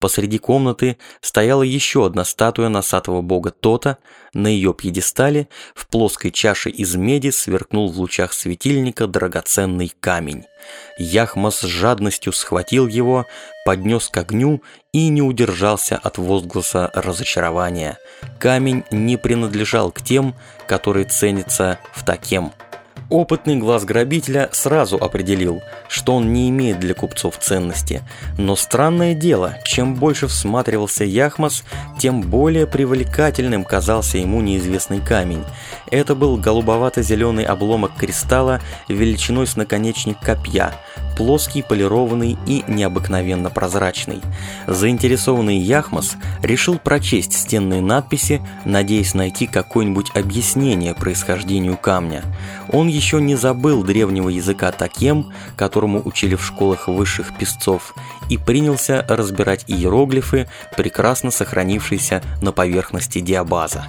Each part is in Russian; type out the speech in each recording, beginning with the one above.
Посреди комнаты стояла еще одна статуя носатого бога Тота, на ее пьедестале в плоской чаше из меди сверкнул в лучах светильника драгоценный камень. Яхма с жадностью схватил его, поднес к огню и не удержался от возгласа разочарования. Камень не принадлежал к тем, которые ценятся в такем. Опытный глаз грабителя сразу определил, что он не имеет для купцов ценности. Но странное дело, чем больше всматривался Яхмас, тем более привлекательным казался ему неизвестный камень. Это был голубовато-зеленый обломок кристалла величиной с наконечник копья – плоский, полированный и необыкновенно прозрачный. Заинтересованный Яхмас решил прочесть стенные надписи, надеясь найти какое-нибудь объяснение происхождению камня. Он еще не забыл древнего языка такем, которому учили в школах высших песцов, и принялся разбирать иероглифы, прекрасно сохранившиеся на поверхности диабаза.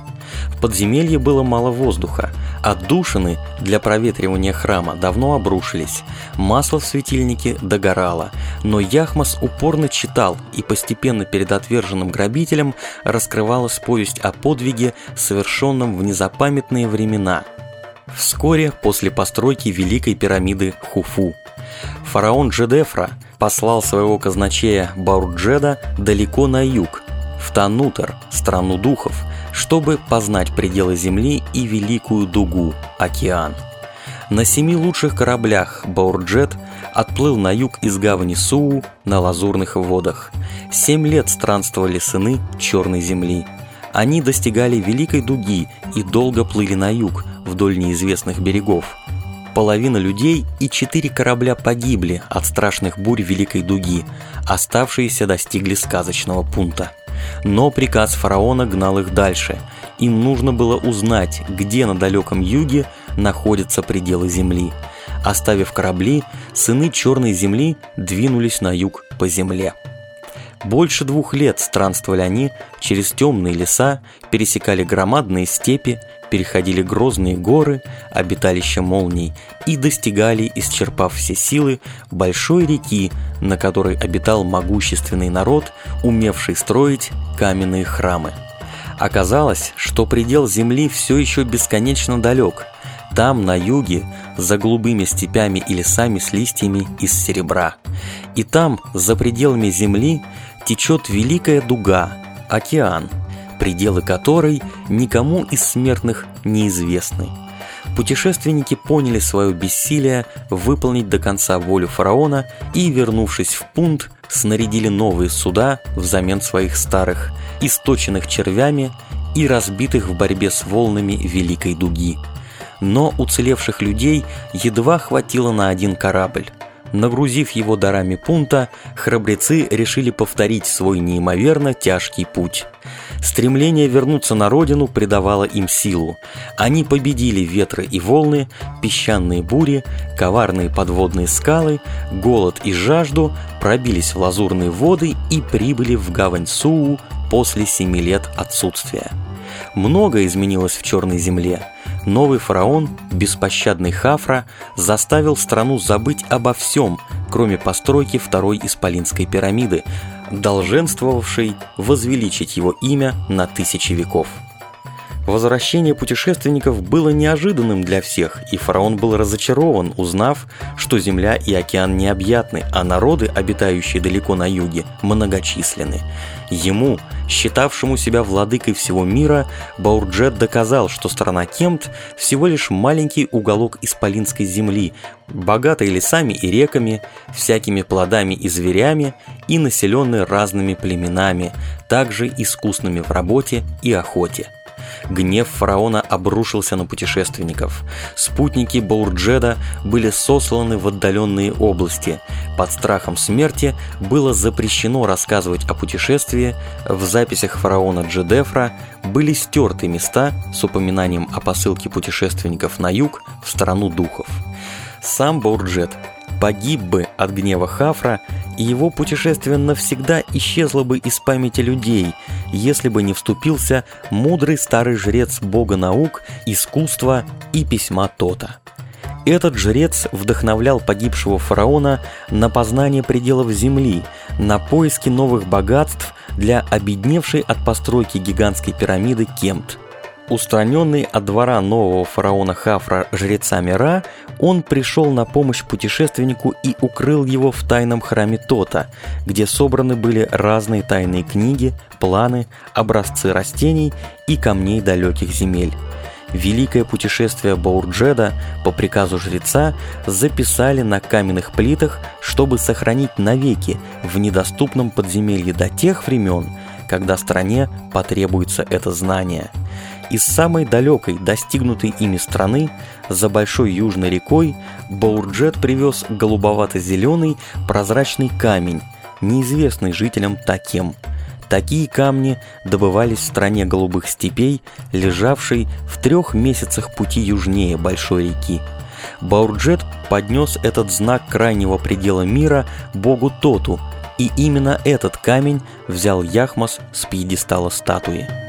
В подземелье было мало воздуха, Отдушины для проветривания храма давно обрушились, масло в светильнике догорало, но Яхмас упорно читал, и постепенно перед отверженным грабителем раскрывалась повесть о подвиге, совершенном в незапамятные времена. Вскоре после постройки Великой пирамиды Хуфу. Фараон Джедефра послал своего казначея Баурджеда далеко на юг, в Танутер, страну духов, чтобы познать пределы Земли и великую дугу – океан. На семи лучших кораблях Баурджет отплыл на юг из гавани Суу на лазурных водах. Семь лет странствовали сыны Черной Земли. Они достигали Великой Дуги и долго плыли на юг, вдоль неизвестных берегов. Половина людей и четыре корабля погибли от страшных бурь Великой Дуги, оставшиеся достигли сказочного пункта. Но приказ фараона гнал их дальше. Им нужно было узнать, где на далеком юге находятся пределы земли. Оставив корабли, сыны Черной земли двинулись на юг по земле. Больше двух лет странствовали они через темные леса, пересекали громадные степи, переходили грозные горы, обиталища молний и достигали, исчерпав все силы, большой реки, на которой обитал могущественный народ, умевший строить каменные храмы. Оказалось, что предел земли все еще бесконечно далек. Там, на юге, за голубыми степями и лесами с листьями из серебра. И там, за пределами земли, течет великая дуга, океан, пределы которой никому из смертных неизвестны. Путешественники поняли свое бессилие выполнить до конца волю фараона и, вернувшись в пункт, снарядили новые суда взамен своих старых, источенных червями и разбитых в борьбе с волнами Великой Дуги. Но уцелевших людей едва хватило на один корабль. Нагрузив его дарами пункта, храбрецы решили повторить свой неимоверно тяжкий путь. Стремление вернуться на родину придавало им силу. Они победили ветры и волны, песчаные бури, коварные подводные скалы, голод и жажду, пробились в лазурные воды и прибыли в гавань Суу после семи лет отсутствия. Много изменилось в Черной земле. Новый фараон, беспощадный Хафра, заставил страну забыть обо всем, кроме постройки второй исполинской пирамиды, долженствовавшей возвеличить его имя на тысячи веков. Возвращение путешественников было неожиданным для всех, и фараон был разочарован, узнав, что земля и океан необъятны, а народы, обитающие далеко на юге, многочисленны. Ему, считавшему себя владыкой всего мира, Баурджет доказал, что страна Кемт всего лишь маленький уголок исполинской земли, богатой лесами и реками, всякими плодами и зверями и населенной разными племенами, также искусными в работе и охоте. Гнев фараона обрушился на путешественников. Спутники Баурджеда были сосланы в отдаленные области. Под страхом смерти было запрещено рассказывать о путешествии. В записях фараона Джедефра были стерты места с упоминанием о посылке путешественников на юг в страну духов. Сам Баурджет погиб бы от гнева Хафра, и его путешествие навсегда исчезло бы из памяти людей, если бы не вступился мудрый старый жрец бога наук, искусства и письма Тота. Этот жрец вдохновлял погибшего фараона на познание пределов земли, на поиски новых богатств для обедневшей от постройки гигантской пирамиды Кемт. Устраненный от двора нового фараона Хафра жрецами Ра, он пришел на помощь путешественнику и укрыл его в тайном храме Тота, где собраны были разные тайные книги, планы, образцы растений и камней далеких земель. Великое путешествие Баурджеда по приказу жреца записали на каменных плитах, чтобы сохранить навеки в недоступном подземелье до тех времен, когда стране потребуется это знание. Из самой далекой, достигнутой ими страны, за большой южной рекой, Баурджет привез голубовато-зеленый прозрачный камень, неизвестный жителям Такем – Такие камни добывались в стране голубых степей, лежавшей в трех месяцах пути южнее большой реки. Баурджет поднес этот знак крайнего предела мира богу Тоту, и именно этот камень взял Яхмас с пьедестала статуи.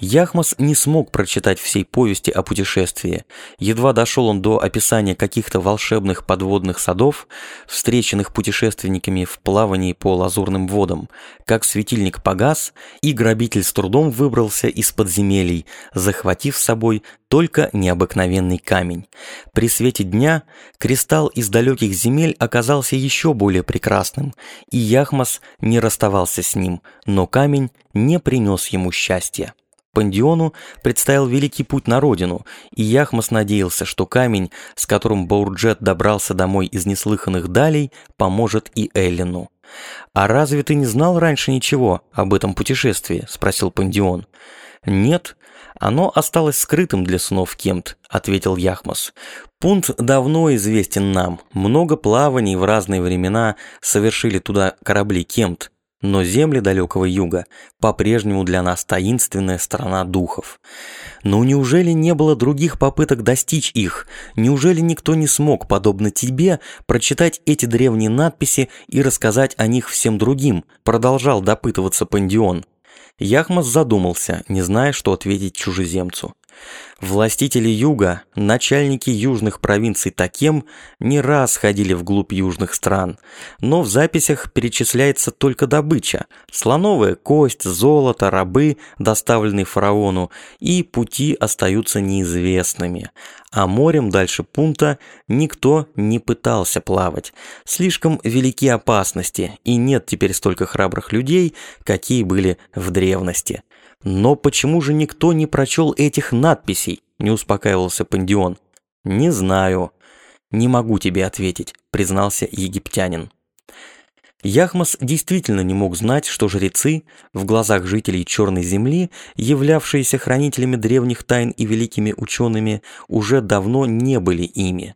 Яхмас не смог прочитать всей повести о путешествии. Едва дошел он до описания каких-то волшебных подводных садов, встреченных путешественниками в плавании по лазурным водам, как светильник погас, и грабитель с трудом выбрался из подземелий, захватив с собой только необыкновенный камень. При свете дня кристалл из далеких земель оказался еще более прекрасным, и Яхмас не расставался с ним, но камень не принес ему счастья. Пандиону предстоял великий путь на родину, и Яхмас надеялся, что камень, с которым Баурджет добрался домой из неслыханных далей, поможет и Эллину. «А разве ты не знал раньше ничего об этом путешествии?» – спросил Пандион. «Нет, оно осталось скрытым для снов Кемт», – ответил Яхмас. «Пункт давно известен нам. Много плаваний в разные времена совершили туда корабли Кемт. Но земли далекого юга по-прежнему для нас таинственная страна духов. Но неужели не было других попыток достичь их? Неужели никто не смог, подобно тебе, прочитать эти древние надписи и рассказать о них всем другим? Продолжал допытываться Пандион. Яхмас задумался, не зная, что ответить чужеземцу. Властители юга, начальники южных провинций Такем не раз ходили вглубь южных стран, но в записях перечисляется только добыча – слоновая кость, золото, рабы, доставленные фараону, и пути остаются неизвестными. А морем дальше пункта никто не пытался плавать. Слишком велики опасности, и нет теперь столько храбрых людей, какие были в древности. «Но почему же никто не прочел этих надписей?» – не успокаивался Пандион. «Не знаю». «Не могу тебе ответить», – признался египтянин. Яхмас действительно не мог знать, что жрецы, в глазах жителей Черной Земли, являвшиеся хранителями древних тайн и великими учеными, уже давно не были ими.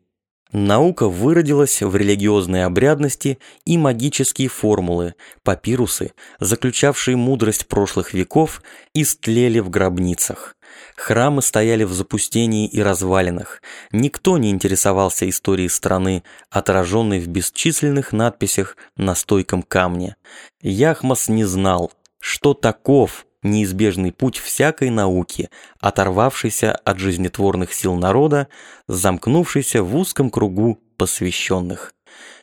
Наука выродилась в религиозные обрядности и магические формулы, папирусы, заключавшие мудрость прошлых веков, истлели в гробницах. Храмы стояли в запустении и развалинах. Никто не интересовался историей страны, отраженной в бесчисленных надписях на стойком камне. Яхмас не знал, что таков неизбежный путь всякой науки, оторвавшийся от жизнетворных сил народа, замкнувшийся в узком кругу посвященных.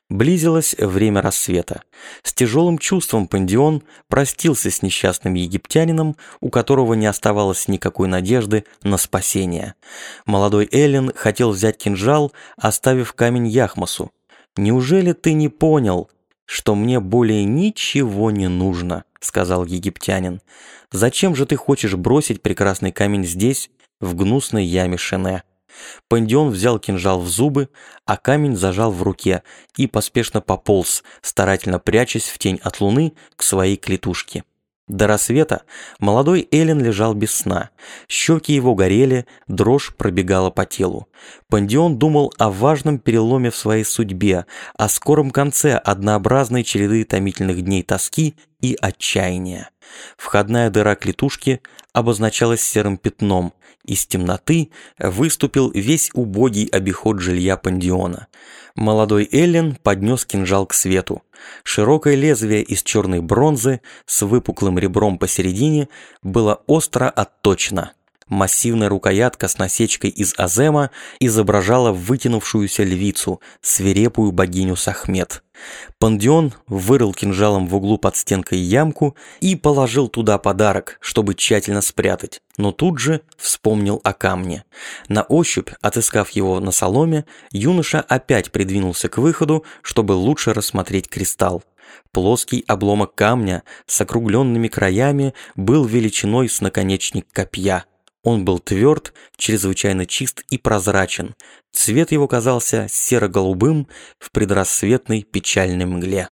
Близилось время рассвета. С тяжелым чувством Пандион простился с несчастным египтянином, у которого не оставалось никакой надежды на спасение. Молодой Эллен хотел взять кинжал, оставив камень Яхмасу. «Неужели ты не понял, что мне более ничего не нужно?» — сказал египтянин. Зачем же ты хочешь бросить прекрасный камень здесь, в гнусной яме Шене?» Пандион взял кинжал в зубы, а камень зажал в руке и поспешно пополз, старательно прячась в тень от луны к своей клетушке. До рассвета молодой Эллен лежал без сна. Щеки его горели, дрожь пробегала по телу. Пандион думал о важном переломе в своей судьбе, о скором конце однообразной череды томительных дней тоски и отчаяния. Входная дыра клетушки обозначалась серым пятном. Из темноты выступил весь убогий обиход жилья Пандиона. Молодой Эллен поднес кинжал к свету. Широкое лезвие из черной бронзы с выпуклым ребром посередине было остро отточено. Массивная рукоятка с насечкой из азема изображала вытянувшуюся львицу, свирепую богиню Сахмет. Пандион вырыл кинжалом в углу под стенкой ямку и положил туда подарок, чтобы тщательно спрятать, но тут же вспомнил о камне. На ощупь, отыскав его на соломе, юноша опять придвинулся к выходу, чтобы лучше рассмотреть кристалл. Плоский обломок камня с округленными краями был величиной с наконечник копья. Он был тверд, чрезвычайно чист и прозрачен. Цвет его казался серо-голубым в предрассветной печальной мгле.